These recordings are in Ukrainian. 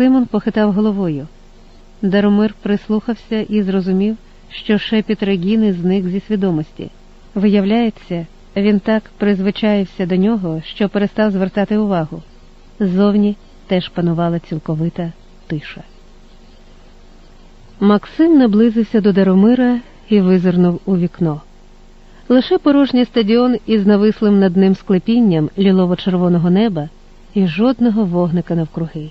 Симон похитав головою. Даромир прислухався і зрозумів, що шепіт Регіни зник зі свідомості. Виявляється, він так призвичаївся до нього, що перестав звертати увагу. Ззовні теж панувала цілковита тиша. Максим наблизився до Даромира і визирнув у вікно. Лише порожній стадіон із навислим над ним склепінням лілово-червоного неба і жодного вогника навкруги.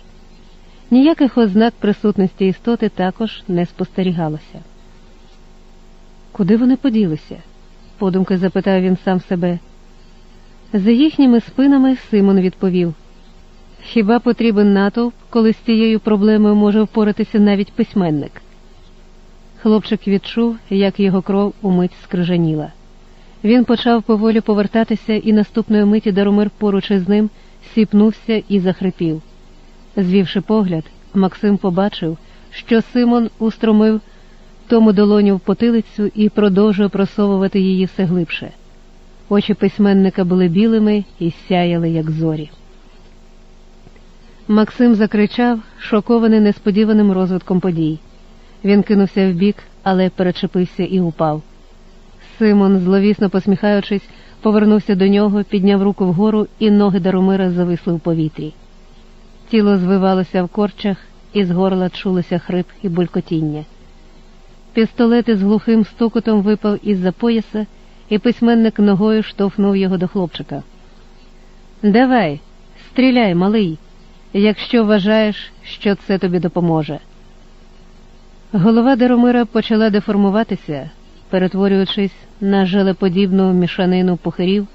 Ніяких ознак присутності істоти також не спостерігалося. Куди вони поділися? подумки запитав він сам себе. За їхніми спинами Симон відповів Хіба потрібен натовп, коли з цією проблемою може впоратися навіть письменник? Хлопчик відчув, як його кров умить скрижаніла. Він почав поволі повертатися, і наступної миті Даромир поруч із ним сіпнувся і захрипів. Звівши погляд, Максим побачив, що Симон устромив тому долоню в потилицю і продовжує просовувати її все глибше. Очі письменника були білими і сяяли, як зорі. Максим закричав, шокований несподіваним розвитком подій. Він кинувся вбік, але перечепився і упав. Симон, зловісно посміхаючись, повернувся до нього, підняв руку вгору, і ноги Даромира зависли в повітрі. Тіло звивалося в корчах, і з горла чулося хрип і булькотіння. Пістолет із глухим стукотом випав із за пояса, і письменник ногою штовхнув його до хлопчика. Давай, стріляй, малий, якщо вважаєш, що це тобі допоможе. Голова Даромира почала деформуватися, перетворюючись на желеподібну мішанину пухирів,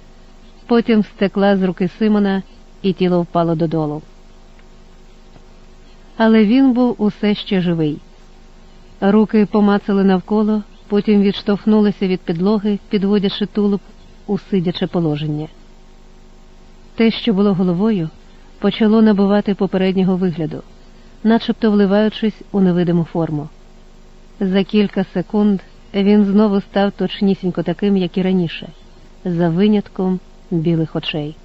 потім стекла з руки Симона, і тіло впало додолу. Але він був усе ще живий. Руки помацали навколо, потім відштовхнулися від підлоги, підводячи тулуб у сидяче положення. Те, що було головою, почало набувати попереднього вигляду, начебто вливаючись у невидиму форму. За кілька секунд він знову став точнісінько таким, як і раніше, за винятком білих очей.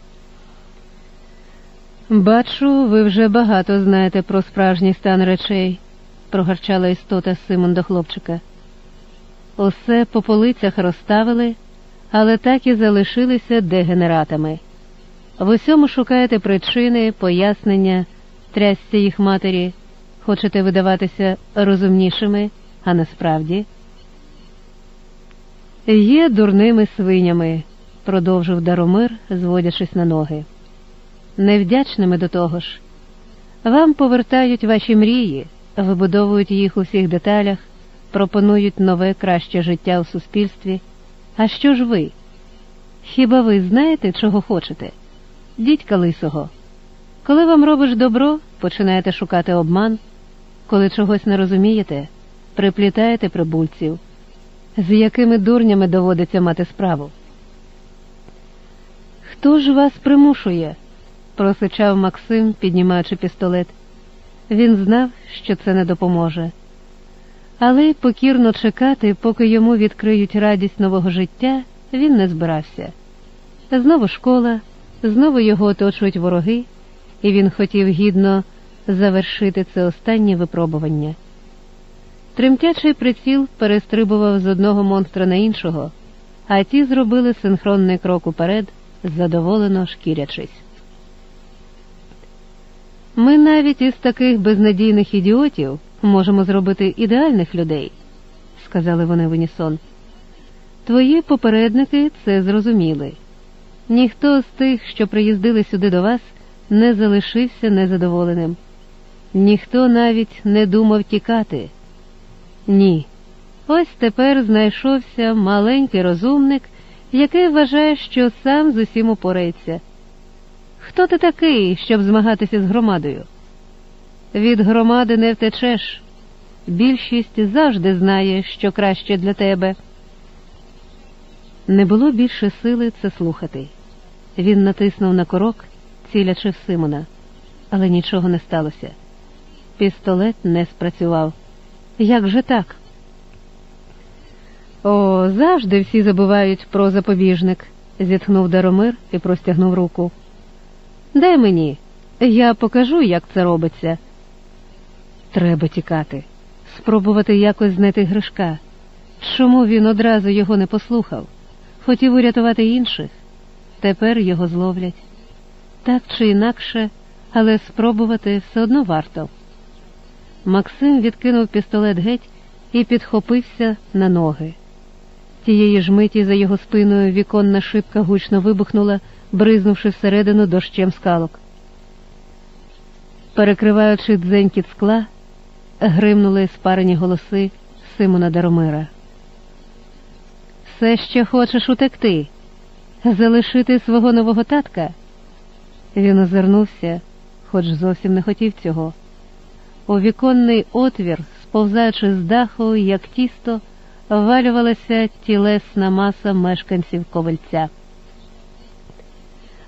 Бачу, ви вже багато знаєте про справжній стан речей, прогарчала істота Симон до хлопчика. Усе по полицях розставили, але так і залишилися дегенератами. В усьому шукаєте причини, пояснення, трясся їх матері, хочете видаватися розумнішими, а насправді. Є дурними свинями, продовжив Даромир, зводячись на ноги. Невдячними до того ж. Вам повертають ваші мрії, вибудовують їх у всіх деталях, пропонують нове краще життя у суспільстві. А що ж ви? Хіба ви знаєте, чого хочете? Дідька лисого. Коли вам робиш добро, починаєте шукати обман, коли чогось не розумієте, приплітаєте прибульців, з якими дурнями доводиться мати справу. Хто ж вас примушує? Просичав Максим, піднімаючи пістолет. Він знав, що це не допоможе. Але й покірно чекати, поки йому відкриють радість нового життя, він не збирався. Знову школа, знову його оточують вороги, і він хотів гідно завершити це останнє випробування. Тремтячий приціл перестрибував з одного монстра на іншого, а ті зробили синхронний крок уперед, задоволено шкірячись. Ми навіть із таких безнадійних ідіотів можемо зробити ідеальних людей, сказали вони в унісон. Твої попередники це зрозуміли. Ніхто з тих, що приїздили сюди до вас, не залишився незадоволеним. Ніхто навіть не думав тікати. Ні. Ось тепер знайшовся маленький розумник, який вважає, що сам з усім упорається. Хто ти такий, щоб змагатися з громадою? Від громади не втечеш. Більшість завжди знає, що краще для тебе. Не було більше сили це слухати. Він натиснув на корок, цілячи в Симона, але нічого не сталося. Пістолет не спрацював. Як же так? О, завжди всі забувають про запобіжник, зітхнув Даромир і простягнув руку. Дай мені, я покажу, як це робиться. Треба тікати, спробувати якось знайти Гришка. Чому він одразу його не послухав? Хотів урятувати інших. Тепер його зловлять. Так чи інакше, але спробувати все одно варто. Максим відкинув пістолет геть і підхопився на ноги. Тієї ж миті за його спиною віконна шибка гучно вибухнула, бризнувши всередину дощем скалок. Перекриваючи дзенькіт скла, гримнули спарені голоси Симона Даромира. Все ще хочеш утекти, залишити свого нового татка? Він озирнувся, хоч зовсім не хотів цього. У віконний отвір, сповзаючи з даху, як тісто, валювалася тілесна маса мешканців ковальця.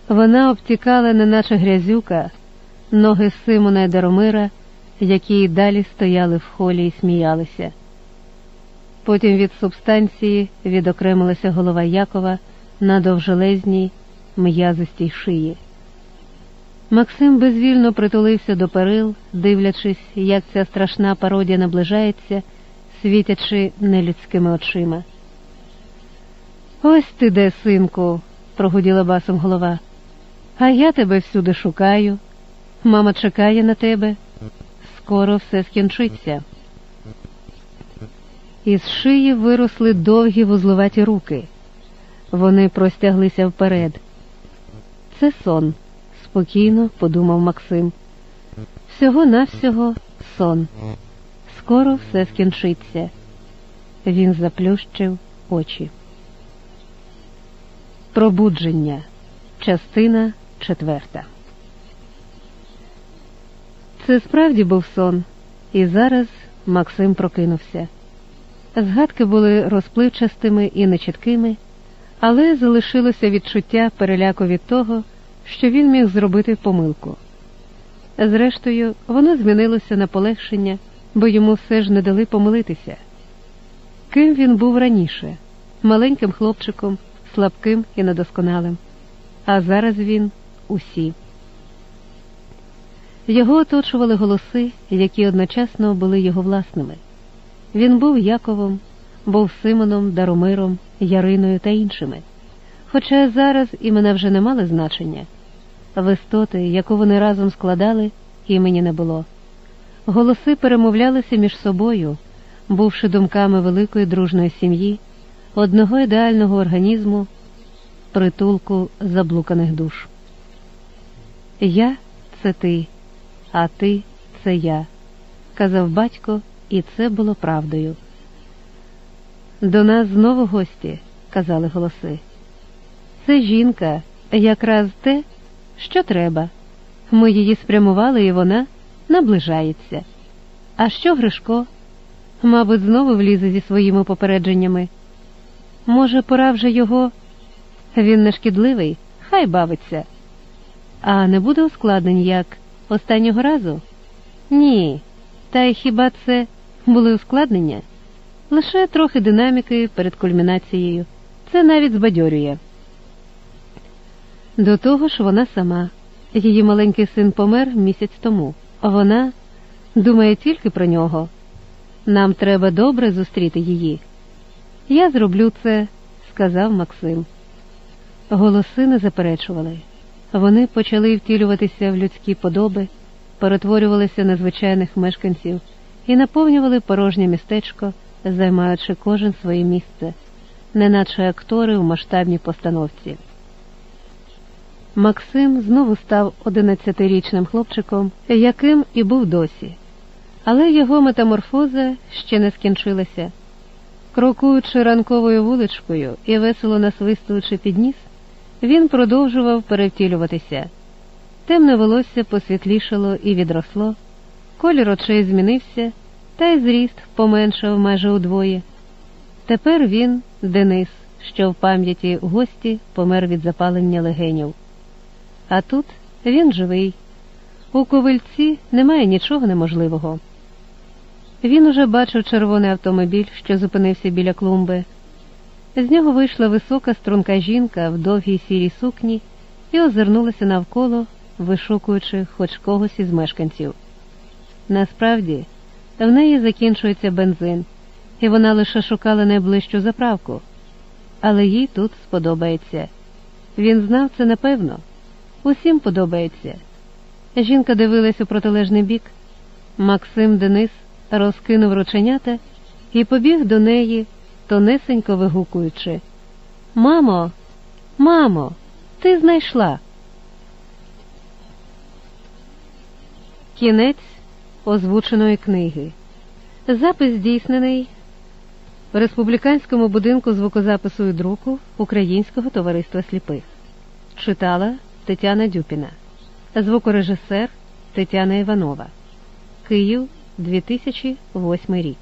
Вона обтікала, неначе грязюка, ноги Симона й Даромира, які й далі стояли в холі і сміялися. Потім від субстанції відокремилася голова Якова на довжелезній м'язистій шиї. Максим безвільно притулився до перил, дивлячись, як ця страшна пародія наближається, світячи нелюдськими очима. Ось ти де, синку, прогуділа басом голова. А я тебе всюди шукаю. Мама чекає на тебе. Скоро все скінчиться. Із шиї виросли довгі вузлуваті руки. Вони простяглися вперед. Це сон, спокійно подумав Максим. Всього навсього сон. Скоро все скінчиться. Він заплющив очі. Пробудження. Частина четверта. Це справді був сон, і зараз Максим прокинувся. Згадки були розпливчастими і нечіткими, але залишилося відчуття переляку від того, що він міг зробити помилку. Зрештою, воно змінилося на полегшення, бо йому все ж не дали помилитися. Ким він був раніше маленьким хлопчиком, слабким і недосконалим, а зараз він усі. Його оточували голоси, які одночасно були його власними. Він був Яковом, був Симоном, Даромиром, Яриною та іншими. Хоча зараз імена вже не мали значення. В істоти, яку вони разом складали, імені не було. Голоси перемовлялися між собою, бувши думками великої дружної сім'ї, одного ідеального організму, притулку заблуканих душ. Я це ти, а ти це я, казав батько і це було правдою. До нас знову гості, казали голоси. Це жінка, якраз те, що треба. Ми її спрямували, і вона наближається. А що Гришко? Мабуть, знову влізе зі своїми попередженнями. Може, пора вже його? Він нешкідливий, хай бавиться. А не буде ускладнень як останнього разу? Ні. Та й хіба це були ускладнення? Лише трохи динаміки перед кульмінацією. Це навіть збадьорює. До того ж, вона сама. Її маленький син помер місяць тому, вона думає тільки про нього. Нам треба добре зустріти її. Я зроблю це, сказав Максим. Голоси не заперечували. Вони почали втілюватися в людські подоби, перетворювалися на звичайних мешканців і наповнювали порожнє містечко, займаючи кожен своє місце, неначе актори у масштабній постановці. Максим знову став одинадцятирічним хлопчиком, яким і був досі, але його метаморфоза ще не скінчилася. Крокуючи ранковою вуличкою і весело насвистуючи під ніс, він продовжував перевтілюватися. Темне волосся посвітлішало і відросло, колір очей змінився, та й зріст поменшав майже удвоє. Тепер він, Денис, що в пам'яті гості помер від запалення легенів. А тут він живий. У ковильці немає нічого неможливого. Він уже бачив червоний автомобіль, що зупинився біля клумби. З нього вийшла висока струнка жінка в довгій сірій сукні і озирнулася навколо, вишукуючи хоч когось із мешканців. Насправді В неї закінчується бензин, і вона лише шукала найближчу заправку. Але їй тут сподобається. Він знав це напевно. Усім подобається. Жінка дивилась у протилежний бік. Максим Денис розкинув рученята і побіг до неї, тонесенько вигукуючи Мамо, мамо, ти знайшла. Кінець озвученої книги. Запис здійснений в республіканському будинку звукозапису і друку Українського товариства сліпих. Читала Тетяна Дюпіна, звукорежисер Тетяна Іванова. Київ 2008 рік.